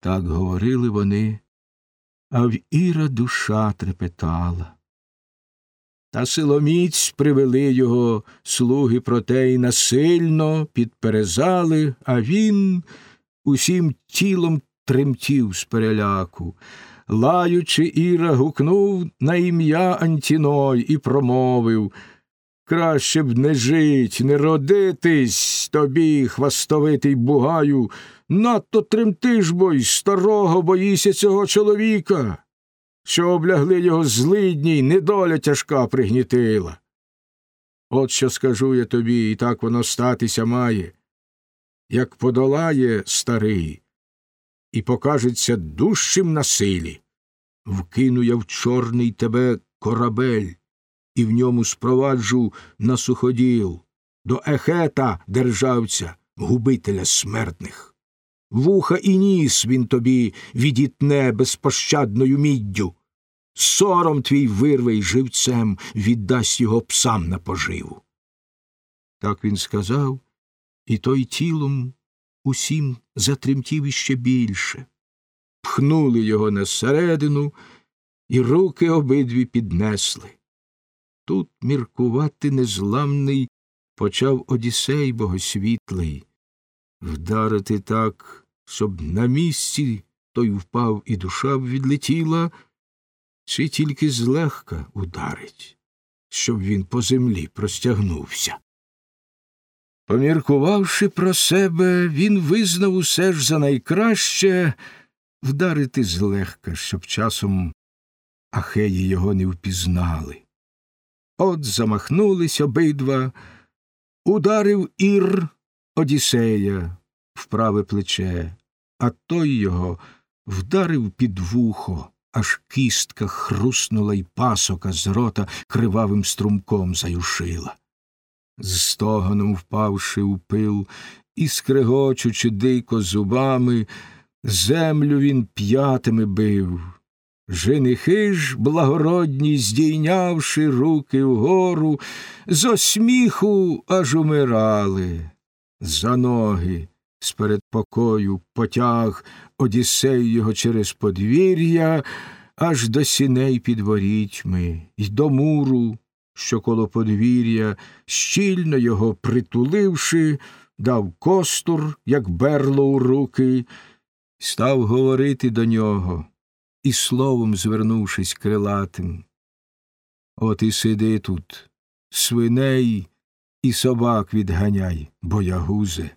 Так говорили вони, а в Іра душа трепетала. Та силоміць привели його слуги, проте й насильно підперезали, а він усім тілом тремтів з переляку. Лаючи, Іра гукнув на ім'я Антіной і промовив Краще б не жить, не родитись тобі, хвастовитий бугаю, надто тремтиш бо й старого боїся цього чоловіка, що облягли його злидні й недоля тяжка пригнітила. От що скажу я тобі, і так воно статися має. Як подолає старий і покажеться дужчим на силі, вкину я в чорний тебе корабель і в ньому спроваджу на суходіл до ехета державця, губителя смертних. Вуха і ніс він тобі відітне безпощадною міддю. Сором твій вирве й живцем віддасть його псам на поживу. Так він сказав, і той тілом усім затремтів іще більше. Пхнули його на середину, і руки обидві піднесли. Тут міркувати незламний почав Одіссей богосвітлий, вдарити так, щоб на місці той впав і душа б відлетіла, чи тільки злегка ударить, щоб він по землі простягнувся. Поміркувавши про себе, він визнав усе ж за найкраще вдарити злегка, щоб часом ахеї його не впізнали. От замахнулись обидва, ударив ір Одіссея в праве плече, а той його вдарив під вухо, аж кістка хруснула й пасока з рота кривавим струмком заюшила. З стогоном впавши у пил і скрегочучи дико зубами, землю він п'ятими бив. Женихи ж благородні, здійнявши руки вгору, з осміху аж умирали. За ноги з передпокою потяг Одіссей його через подвір'я, аж до сіней під ворітьми, й до муру, що коло подвір'я, щільно його притуливши, дав костур, як берло у руки, став говорити до нього і словом звернувшись крилатим. От і сиди тут, свиней і собак відганяй, боягузе.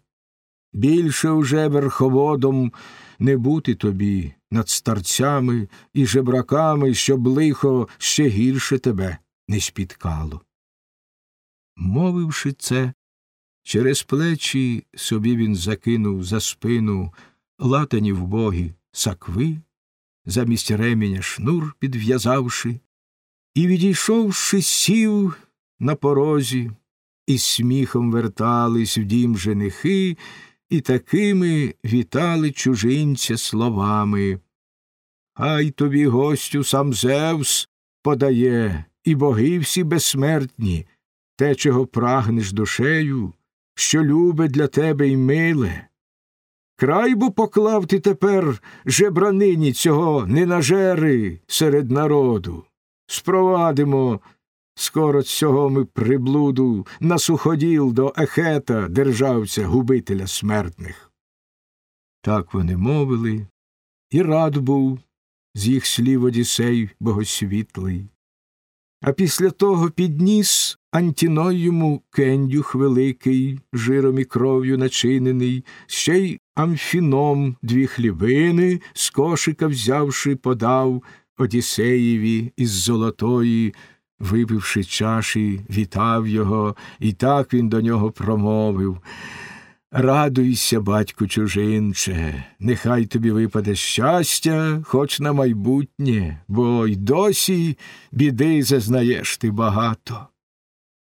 Більше уже верховодом не бути тобі над старцями і жебраками, щоб лихо ще гірше тебе не спіткало. Мовивши це, через плечі собі він закинув за спину латані вбогі сакви замість ременя шнур підв'язавши, і, відійшовши, сів на порозі, і сміхом вертались в дім женихи, і такими вітали чужинця словами. Хай тобі гостю сам Зевс подає, і боги всі безсмертні, те, чого прагнеш душею, що любить для тебе й миле. Край бо поклав ти тепер жебранині цього ненажери серед народу. Спровадимо скоро цього ми приблуду на суходіл до ехета, державця, губителя смертних. Так вони мовили, і рад був з їх слів Одісей богосвітлий. А після того підніс Антіной кендюх великий, жиром і кров'ю начинений, ще й Амфіном дві хлібини, з кошика взявши, подав Одіссеєві із золотої, випивши чаші, вітав його, і так він до нього промовив Радуйся, батьку чужинче, нехай тобі випаде щастя, хоч на майбутнє, бо й досі біди зазнаєш ти багато.